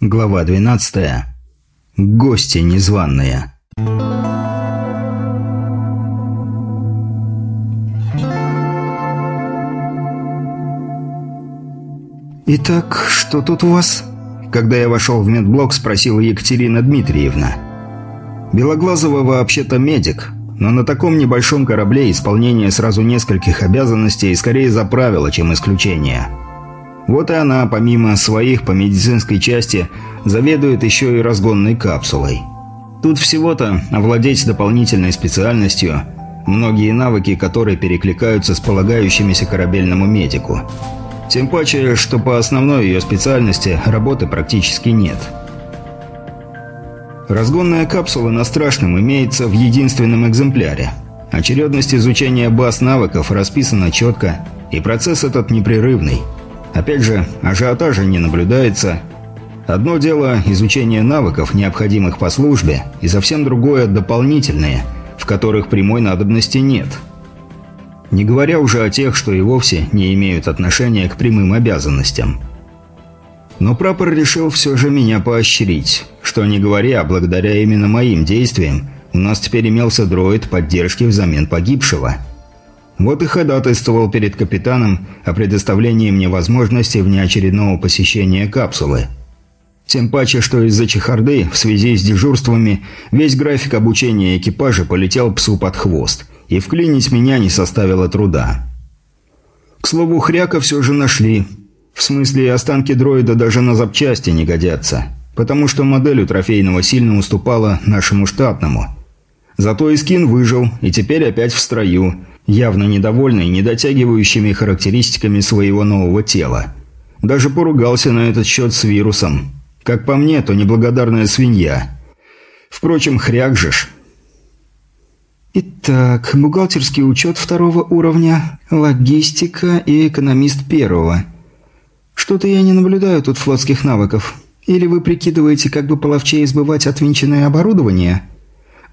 Глава 12. Гости незваные. «Итак, что тут у вас?» Когда я вошел в медблок, спросила Екатерина Дмитриевна. Белоглазова вообще-то медик, но на таком небольшом корабле исполнение сразу нескольких обязанностей скорее за правило, чем исключение. Вот и она, помимо своих по медицинской части, заведует еще и разгонной капсулой. Тут всего-то овладеть дополнительной специальностью, многие навыки которой перекликаются с полагающимися корабельному медику. Тем паче, что по основной ее специальности работы практически нет. Разгонная капсула на Страшном имеется в единственном экземпляре. Очередность изучения баз навыков расписана четко, и процесс этот непрерывный – Опять же, ажиотажа не наблюдается. Одно дело – изучение навыков, необходимых по службе, и совсем другое – дополнительные, в которых прямой надобности нет. Не говоря уже о тех, что и вовсе не имеют отношения к прямым обязанностям. Но прапор решил все же меня поощрить. Что не говоря, благодаря именно моим действиям, у нас теперь имелся дроид поддержки взамен погибшего – вот и ходатайствовал перед капитаном о предоставлении мне возможности внеочередного посещения капсулы. Тем паче, что из-за чехарды в связи с дежурствами весь график обучения экипажа полетел псу под хвост, и вклинить меня не составило труда. К слову, хряка все же нашли. В смысле, останки дроида даже на запчасти не годятся, потому что модель у трофейного сильно уступала нашему штатному. Зато и скин выжил, и теперь опять в строю – явно недовольный недотягивающими характеристиками своего нового тела. Даже поругался на этот счет с вирусом. Как по мне, то неблагодарная свинья. Впрочем, хряк же ж. Итак, бухгалтерский учет второго уровня, логистика и экономист первого. Что-то я не наблюдаю тут флотских навыков. Или вы прикидываете, как бы половчее избывать отвинченное оборудование?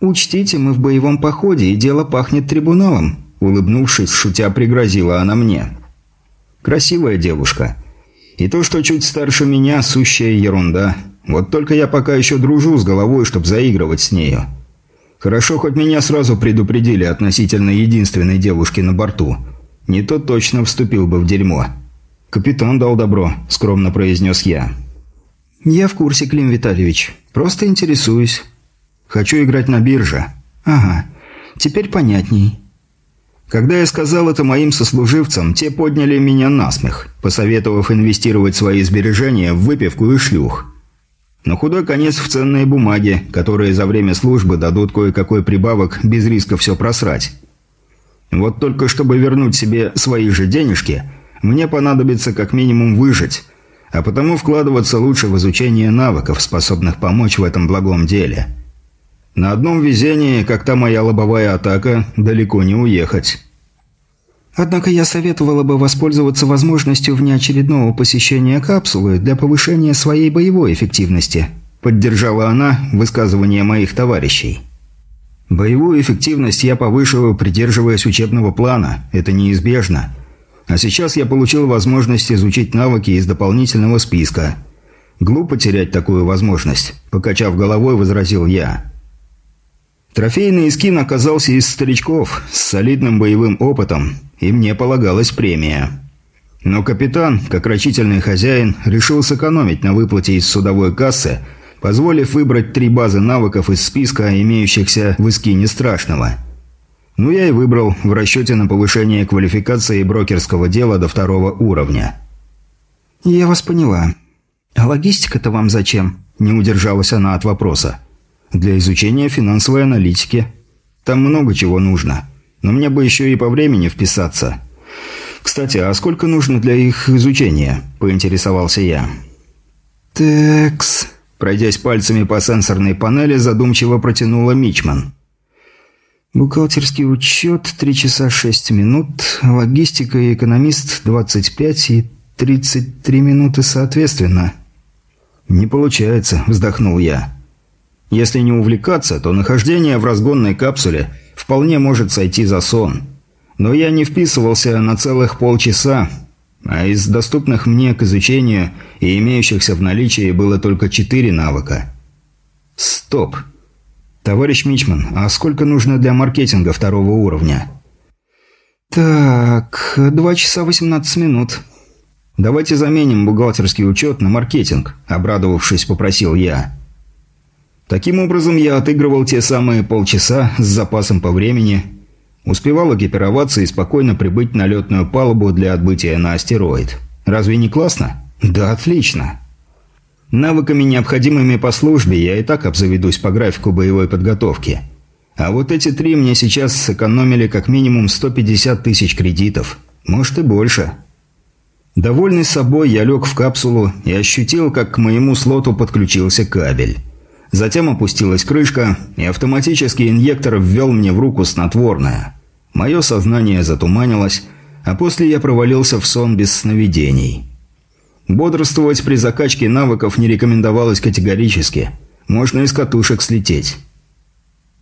Учтите, мы в боевом походе, и дело пахнет трибуналом. Улыбнувшись, шутя пригрозила она мне. «Красивая девушка. И то, что чуть старше меня, сущая ерунда. Вот только я пока еще дружу с головой, чтобы заигрывать с нею. Хорошо, хоть меня сразу предупредили относительно единственной девушки на борту. Не то точно вступил бы в дерьмо». «Капитан дал добро», – скромно произнес я. «Я в курсе, Клим Витальевич. Просто интересуюсь». «Хочу играть на бирже». «Ага. Теперь понятней». Когда я сказал это моим сослуживцам, те подняли меня на смех, посоветовав инвестировать свои сбережения в выпивку и шлюх. Но худой конец в ценные бумаги, которые за время службы дадут кое-какой прибавок без риска все просрать. Вот только чтобы вернуть себе свои же денежки, мне понадобится как минимум выжить, а потому вкладываться лучше в изучение навыков, способных помочь в этом благом деле. На одном везении, как та моя лобовая атака, далеко не уехать. Однако я советовала бы воспользоваться возможностью внеочередного посещения капсулы для повышения своей боевой эффективности, поддержала она высказывание моих товарищей. Боевую эффективность я повышиваю, придерживаясь учебного плана. Это неизбежно. А сейчас я получил возможность изучить навыки из дополнительного списка. Глупо терять такую возможность, покачав головой, возразил я. Трофейный скин оказался из старичков, с солидным боевым опытом, и мне полагалась премия. Но капитан, как рачительный хозяин, решил сэкономить на выплате из судовой кассы, позволив выбрать три базы навыков из списка, имеющихся в эскине страшного. Ну, я и выбрал в расчете на повышение квалификации брокерского дела до второго уровня. «Я вас поняла. А логистика-то вам зачем?» – не удержалась она от вопроса для изучения финансовой аналитики. Там много чего нужно. Но мне бы еще и по времени вписаться. Кстати, а сколько нужно для их изучения?» – поинтересовался я. «Текс...» – пройдясь пальцами по сенсорной панели, задумчиво протянула Мичман. «Бухгалтерский учет – 3 часа 6 минут, логистика и экономист – 25 и 33 минуты соответственно». «Не получается», – вздохнул я. Если не увлекаться, то нахождение в разгонной капсуле вполне может сойти за сон. Но я не вписывался на целых полчаса. а из доступных мне к изучению и имеющихся в наличии было только четыре навыка. Стоп. Товарищ Мичман, а сколько нужно для маркетинга второго уровня? Так, два часа восемнадцать минут. Давайте заменим бухгалтерский учет на маркетинг, обрадовавшись, попросил я. Таким образом, я отыгрывал те самые полчаса с запасом по времени, успевал экипироваться и спокойно прибыть на летную палубу для отбытия на астероид. Разве не классно? Да, отлично. Навыками, необходимыми по службе, я и так обзаведусь по графику боевой подготовки. А вот эти три мне сейчас сэкономили как минимум 150 тысяч кредитов. Может и больше. Довольный собой, я лег в капсулу и ощутил, как к моему слоту подключился кабель. Затем опустилась крышка, и автоматический инъектор ввел мне в руку снотворное. Мое сознание затуманилось, а после я провалился в сон без сновидений. Бодрствовать при закачке навыков не рекомендовалось категорически. Можно из катушек слететь.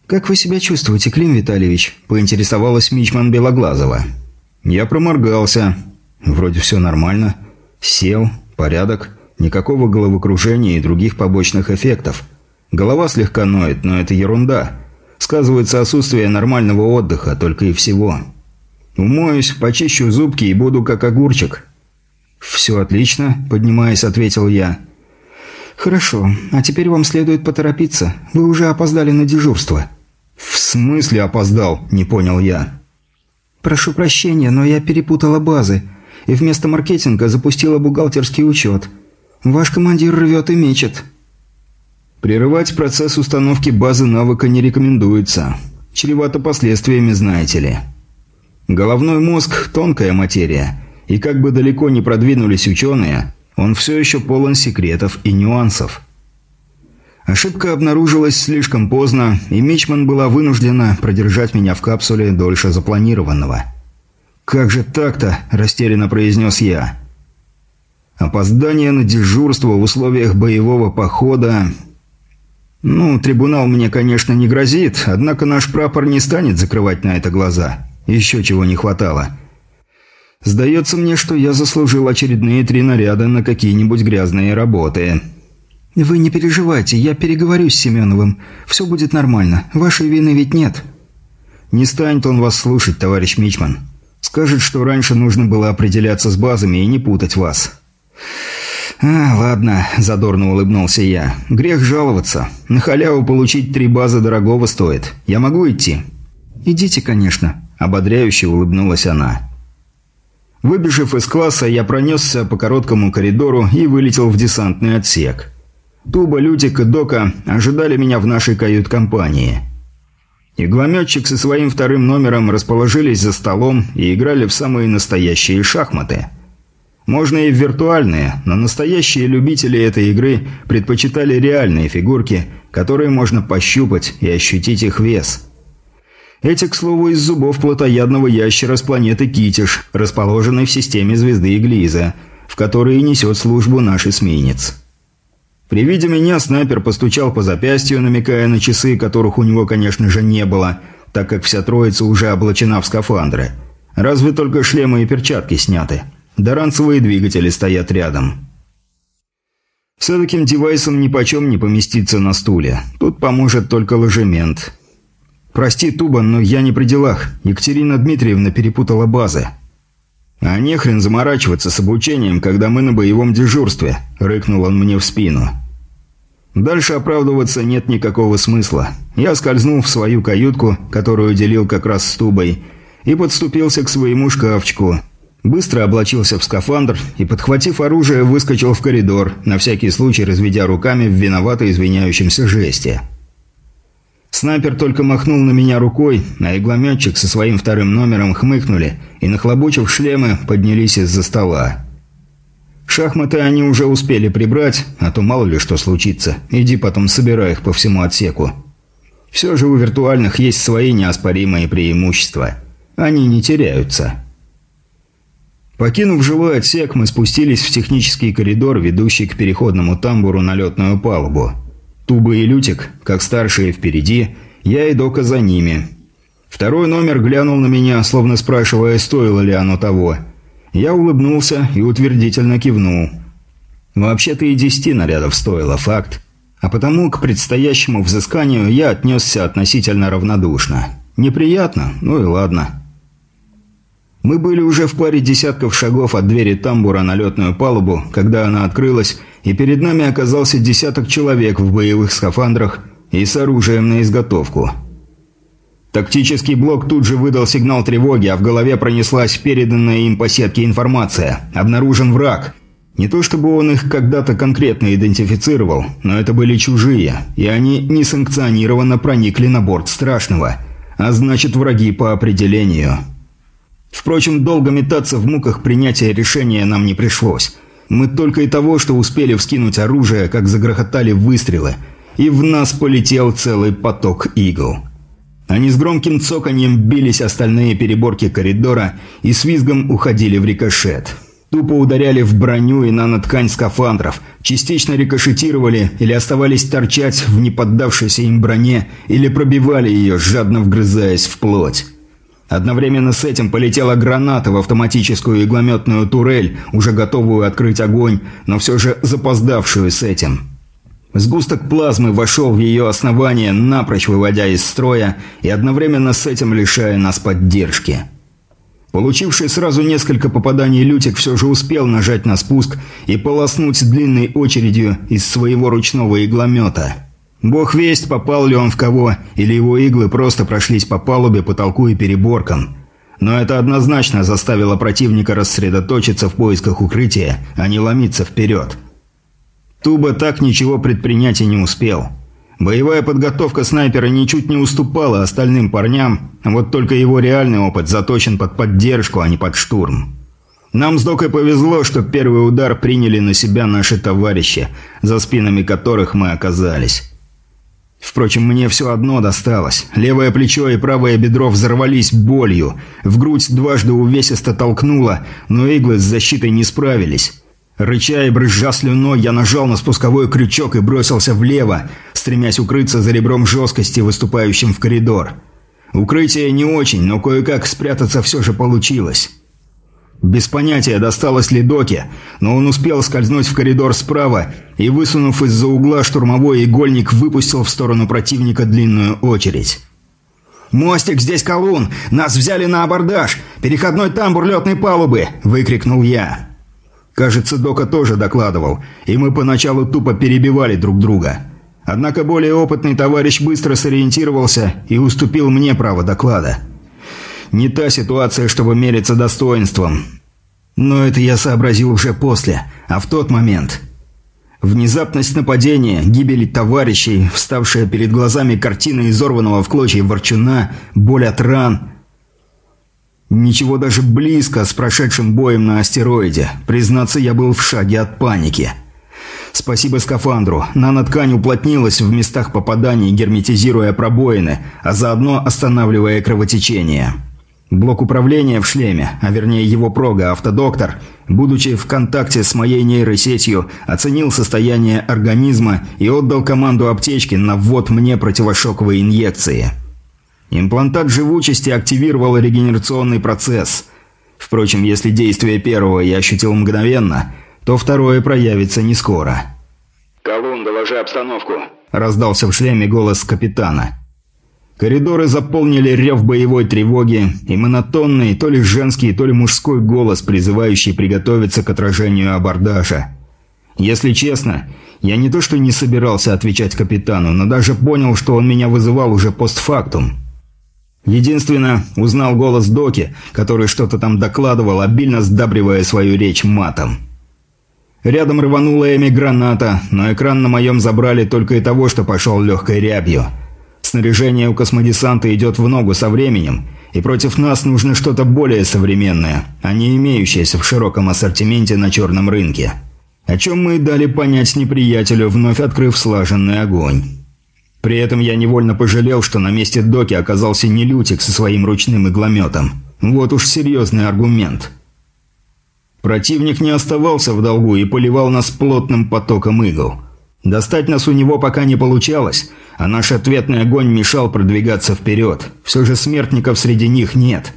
«Как вы себя чувствуете, Клим Витальевич?» – поинтересовалась Мичман Белоглазова. Я проморгался. Вроде все нормально. Сел, порядок, никакого головокружения и других побочных эффектов – Голова слегка ноет, но это ерунда. Сказывается отсутствие нормального отдыха, только и всего. Умоюсь, почищу зубки и буду как огурчик. «Все отлично», – поднимаясь, ответил я. «Хорошо, а теперь вам следует поторопиться. Вы уже опоздали на дежурство». «В смысле опоздал?» – не понял я. «Прошу прощения, но я перепутала базы и вместо маркетинга запустила бухгалтерский учет. Ваш командир рвет и мечет». Прерывать процесс установки базы навыка не рекомендуется. Чревато последствиями, знаете ли. Головной мозг – тонкая материя, и как бы далеко не продвинулись ученые, он все еще полон секретов и нюансов. Ошибка обнаружилась слишком поздно, и Мичман была вынуждена продержать меня в капсуле дольше запланированного. «Как же так-то?» – растерянно произнес я. «Опоздание на дежурство в условиях боевого похода «Ну, трибунал мне, конечно, не грозит, однако наш прапор не станет закрывать на это глаза. Еще чего не хватало. Сдается мне, что я заслужил очередные три наряда на какие-нибудь грязные работы». «Вы не переживайте, я переговорю с Семеновым. Все будет нормально. Вашей вины ведь нет». «Не станет он вас слушать, товарищ Мичман. Скажет, что раньше нужно было определяться с базами и не путать вас». «А, ладно», – задорно улыбнулся я. «Грех жаловаться. На халяву получить три базы дорогого стоит. Я могу идти?» «Идите, конечно», – ободряюще улыбнулась она. Выбежав из класса, я пронесся по короткому коридору и вылетел в десантный отсек. Туба, Лютик и Дока ожидали меня в нашей кают-компании. Иглометчик со своим вторым номером расположились за столом и играли в самые настоящие шахматы – можно и в виртуальные, но настоящие любители этой игры предпочитали реальные фигурки, которые можно пощупать и ощутить их вес. Эти, к слову, из зубов плотоядного ящера с планеты Китиш, расположенной в системе звезды Иглиза, в которой несет службу наш эсминец. При виде меня снайпер постучал по запястью, намекая на часы, которых у него, конечно же, не было, так как вся троица уже облачена в скафандры. Разве только шлемы и перчатки сняты. Да ранцевые двигатели стоят рядом. С таким девайсом нипочем не поместиться на стуле. Тут поможет только ложемент. «Прости, Туба, но я не при делах. Екатерина Дмитриевна перепутала базы». «А не хрен заморачиваться с обучением, когда мы на боевом дежурстве», – рыкнул он мне в спину. Дальше оправдываться нет никакого смысла. Я скользнул в свою каютку, которую делил как раз с Тубой, и подступился к своему шкафчику – Быстро облачился в скафандр и, подхватив оружие, выскочил в коридор, на всякий случай разведя руками в виновато извиняющемся жесте. Снайпер только махнул на меня рукой, а иглометчик со своим вторым номером хмыкнули и, нахлобучив шлемы, поднялись из-за стола. Шахматы они уже успели прибрать, а то мало ли что случится. Иди потом собирай их по всему отсеку. Все же у виртуальных есть свои неоспоримые преимущества. Они не теряются. Покинув жилой отсек, мы спустились в технический коридор, ведущий к переходному тамбуру на летную палубу. Туба и Лютик, как старшие впереди, я и Дока за ними. Второй номер глянул на меня, словно спрашивая, стоило ли оно того. Я улыбнулся и утвердительно кивнул. Вообще-то и десяти нарядов стоило, факт. А потому к предстоящему взысканию я отнесся относительно равнодушно. Неприятно? Ну и ладно. Мы были уже в паре десятков шагов от двери тамбура на летную палубу, когда она открылась, и перед нами оказался десяток человек в боевых скафандрах и с оружием на изготовку. Тактический блок тут же выдал сигнал тревоги, а в голове пронеслась переданная им по сетке информация. Обнаружен враг. Не то чтобы он их когда-то конкретно идентифицировал, но это были чужие, и они несанкционированно проникли на борт Страшного, а значит враги по определению. Впрочем, долго метаться в муках принятия решения нам не пришлось. Мы только и того, что успели вскинуть оружие, как загрохотали выстрелы, и в нас полетел целый поток игл. Они с громким цоканьем бились остальные переборки коридора и с визгом уходили в рикошет. Тупо ударяли в броню и наноткань скафандров, частично рикошетировали или оставались торчать в неподдавшейся им броне или пробивали ее, жадно вгрызаясь в плоть. Одновременно с этим полетела граната в автоматическую иглометную турель, уже готовую открыть огонь, но все же запоздавшую с этим. Сгусток плазмы вошел в ее основание, напрочь выводя из строя и одновременно с этим лишая нас поддержки. Получивший сразу несколько попаданий Лютик все же успел нажать на спуск и полоснуть длинной очередью из своего ручного игломета. Бог весть, попал ли он в кого, или его иглы просто прошлись по палубе, потолку и переборкам. Но это однозначно заставило противника рассредоточиться в поисках укрытия, а не ломиться вперед. Туба так ничего предпринять и не успел. Боевая подготовка снайпера ничуть не уступала остальным парням, вот только его реальный опыт заточен под поддержку, а не под штурм. Нам с Докой повезло, что первый удар приняли на себя наши товарищи, за спинами которых мы оказались. Впрочем, мне все одно досталось. Левое плечо и правое бедро взорвались болью. В грудь дважды увесисто толкнуло, но иглы с защитой не справились. Рыча и брызжа слюной, я нажал на спусковой крючок и бросился влево, стремясь укрыться за ребром жесткости, выступающим в коридор. Укрытие не очень, но кое-как спрятаться все же получилось. Без понятия, досталось ли Доке, но он успел скользнуть в коридор справа и, высунув из-за угла штурмовой игольник, выпустил в сторону противника длинную очередь. «Мостик, здесь колун! Нас взяли на абордаж! Переходной тамбур летной палубы!» – выкрикнул я. Кажется, Дока тоже докладывал, и мы поначалу тупо перебивали друг друга. Однако более опытный товарищ быстро сориентировался и уступил мне право доклада. Не та ситуация, чтобы мериться достоинством. Но это я сообразил уже после, а в тот момент... Внезапность нападения, гибель товарищей, вставшая перед глазами картина изорванного в клочья ворчуна, боль от ран, Ничего даже близко с прошедшим боем на астероиде. Признаться, я был в шаге от паники. Спасибо скафандру. Наноткань уплотнилась в местах попаданий, герметизируя пробоины, а заодно останавливая кровотечение. Блок управления в шлеме, а вернее его прога, автодоктор, будучи в контакте с моей нейросетью, оценил состояние организма и отдал команду аптечки на ввод мне противошоковой инъекции. Имплантат живучести активировал регенерационный процесс. Впрочем, если действие первого я ощутил мгновенно, то второе проявится не скоро. «Колун, доложи обстановку», – раздался в шлеме голос капитана. Коридоры заполнили рев боевой тревоги и монотонный, то ли женский, то ли мужской голос, призывающий приготовиться к отражению абордажа. Если честно, я не то что не собирался отвечать капитану, но даже понял, что он меня вызывал уже постфактум. Единственно, узнал голос Доки, который что-то там докладывал, обильно сдабривая свою речь матом. Рядом рванула Эми граната, но экран на моем забрали только и того, что пошел легкой рябью. Снаряжение у космодесанта идет в ногу со временем, и против нас нужно что-то более современное, а не имеющееся в широком ассортименте на черном рынке. О чем мы и дали понять неприятелю, вновь открыв слаженный огонь. При этом я невольно пожалел, что на месте Доки оказался не Лютик со своим ручным иглометом. Вот уж серьезный аргумент. Противник не оставался в долгу и поливал нас плотным потоком игл. Достать нас у него пока не получалось, а наш ответный огонь мешал продвигаться вперед. Все же смертников среди них нет.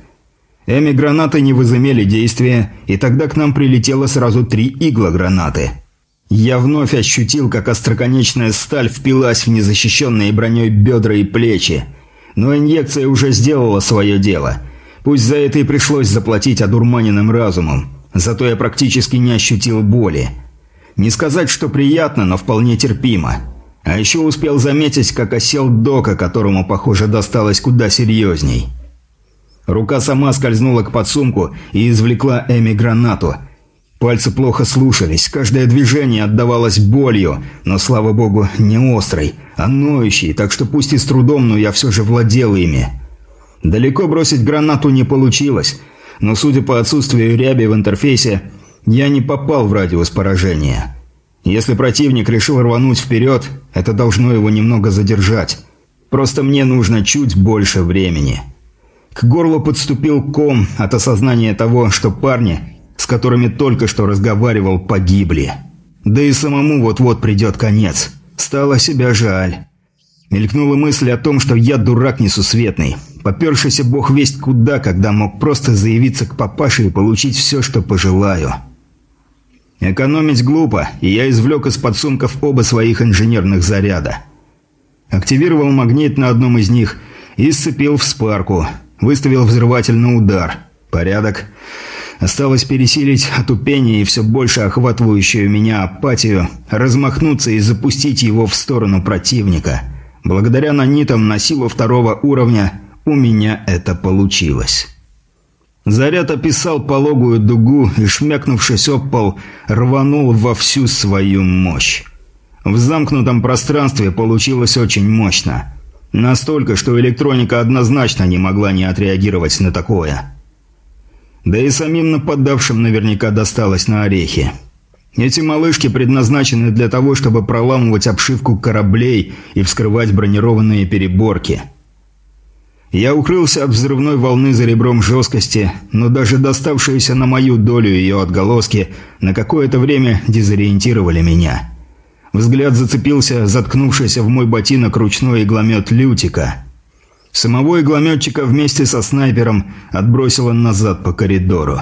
Эми-гранаты не возымели действия, и тогда к нам прилетело сразу три игла-гранаты. Я вновь ощутил, как остроконечная сталь впилась в незащищенные броней бедра и плечи. Но инъекция уже сделала свое дело. Пусть за это и пришлось заплатить одурманенным разумом. Зато я практически не ощутил боли. Не сказать, что приятно, но вполне терпимо. А еще успел заметить, как осел Дока, которому, похоже, досталось куда серьезней. Рука сама скользнула к подсумку и извлекла Эми гранату. Пальцы плохо слушались, каждое движение отдавалось болью, но, слава богу, не острой, а ноющей, так что пусть и с трудом, но я все же владел ими. Далеко бросить гранату не получилось, но, судя по отсутствию ряби в интерфейсе, я не попал в радиус поражения. Если противник решил рвануть вперед, это должно его немного задержать. Просто мне нужно чуть больше времени. К горлу подступил ком от осознания того, что парни, с которыми только что разговаривал, погибли. Да и самому вот-вот придет конец. Стало себя жаль. Мелькнула мысль о том, что я дурак несусветный. Попершийся бог весть куда, когда мог просто заявиться к папаше и получить все, что пожелаю. Экономить глупо, и я извлек из подсумков оба своих инженерных заряда. Активировал магнит на одном из них и сцепил в спарку. Выставил взрывательный удар. Порядок. Осталось пересилить отупение и все больше охватывающую меня апатию, размахнуться и запустить его в сторону противника. Благодаря нанитам на силу второго уровня у меня это получилось. Заряд описал пологую дугу и, шмякнувшись об пол, рванул во всю свою мощь. В замкнутом пространстве получилось очень мощно. Настолько, что электроника однозначно не могла не отреагировать на такое. Да и самим нападавшим наверняка досталось на орехи. Эти малышки предназначены для того, чтобы проламывать обшивку кораблей и вскрывать бронированные переборки – я укрылся от взрывной волны за ребром жесткости, но даже доставшиеся на мою долю ее отголоски на какое-то время дезориентировали меня. Взгляд зацепился заткнувшийся в мой ботинок ручной игломет Лютика. Самого иглометчика вместе со снайпером отбросило назад по коридору.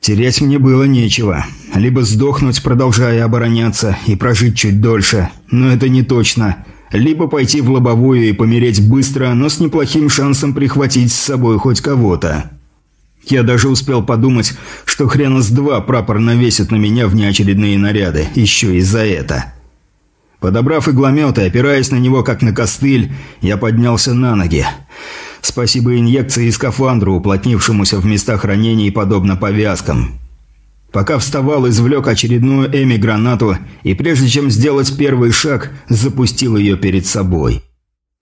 Терять мне было нечего. Либо сдохнуть, продолжая обороняться, и прожить чуть дольше, но это не точно – либо пойти в лобовую и помереть быстро, но с неплохим шансом прихватить с собой хоть кого-то. Я даже успел подумать, что хрена с два прапор навесит на меня внеочередные наряды, еще и за это. Подобрав игломет и опираясь на него как на костыль, я поднялся на ноги. Спасибо инъекции и скафандру, уплотнившемуся в местах ранений подобно повязкам. Пока вставал, извлек очередную Эми-гранату и, прежде чем сделать первый шаг, запустил ее перед собой.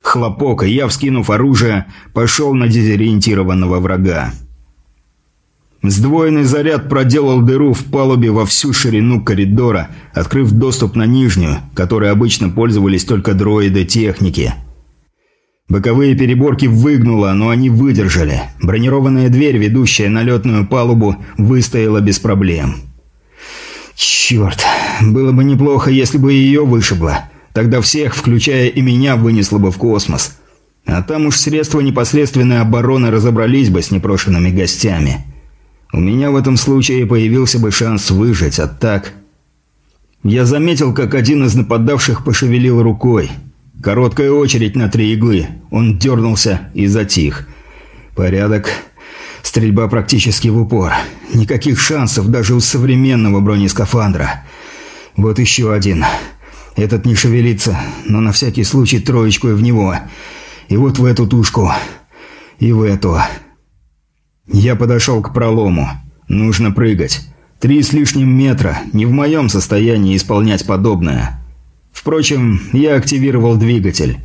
Хлопок, и я, вскинув оружие, пошел на дезориентированного врага. Сдвоенный заряд проделал дыру в палубе во всю ширину коридора, открыв доступ на нижнюю, которой обычно пользовались только дроиды техники – Боковые переборки выгнуло, но они выдержали. Бронированная дверь, ведущая на летную палубу, выстояла без проблем. Черт, было бы неплохо, если бы ее вышибло. Тогда всех, включая и меня, вынесло бы в космос. А там уж средства непосредственной обороны разобрались бы с непрошенными гостями. У меня в этом случае появился бы шанс выжить, а так... Я заметил, как один из нападавших пошевелил рукой – Короткая очередь на три иглы. Он дернулся и затих. Порядок. Стрельба практически в упор. Никаких шансов даже у современного бронескафандра. Вот еще один. Этот не шевелится, но на всякий случай троечку и в него. И вот в эту тушку. И в эту. Я подошел к пролому. Нужно прыгать. Три с лишним метра. Не в моем состоянии исполнять подобное. Впрочем, я активировал двигатель.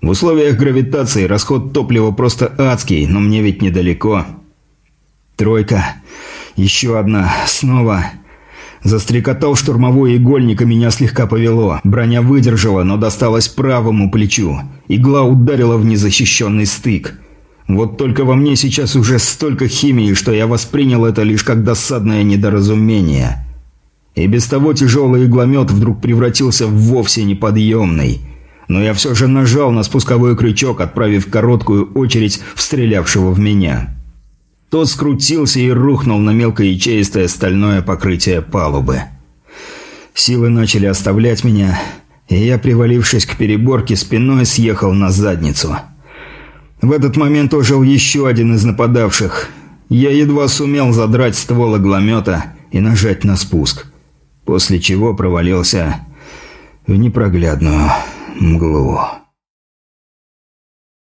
В условиях гравитации расход топлива просто адский, но мне ведь недалеко. Тройка. Еще одна. Снова. Застрекотал штурмовой игольник, и меня слегка повело. Броня выдержала, но досталась правому плечу. Игла ударила в незащищенный стык. Вот только во мне сейчас уже столько химии, что я воспринял это лишь как досадное недоразумение. И без того тяжелый игломет вдруг превратился в вовсе неподъемный. Но я все же нажал на спусковой крючок, отправив короткую очередь в стрелявшего в меня. Тот скрутился и рухнул на мелкоячеистое стальное покрытие палубы. Силы начали оставлять меня, и я, привалившись к переборке, спиной съехал на задницу. В этот момент ожил еще один из нападавших. Я едва сумел задрать ствол огломета и нажать на спуск, после чего провалился в непроглядную мглу.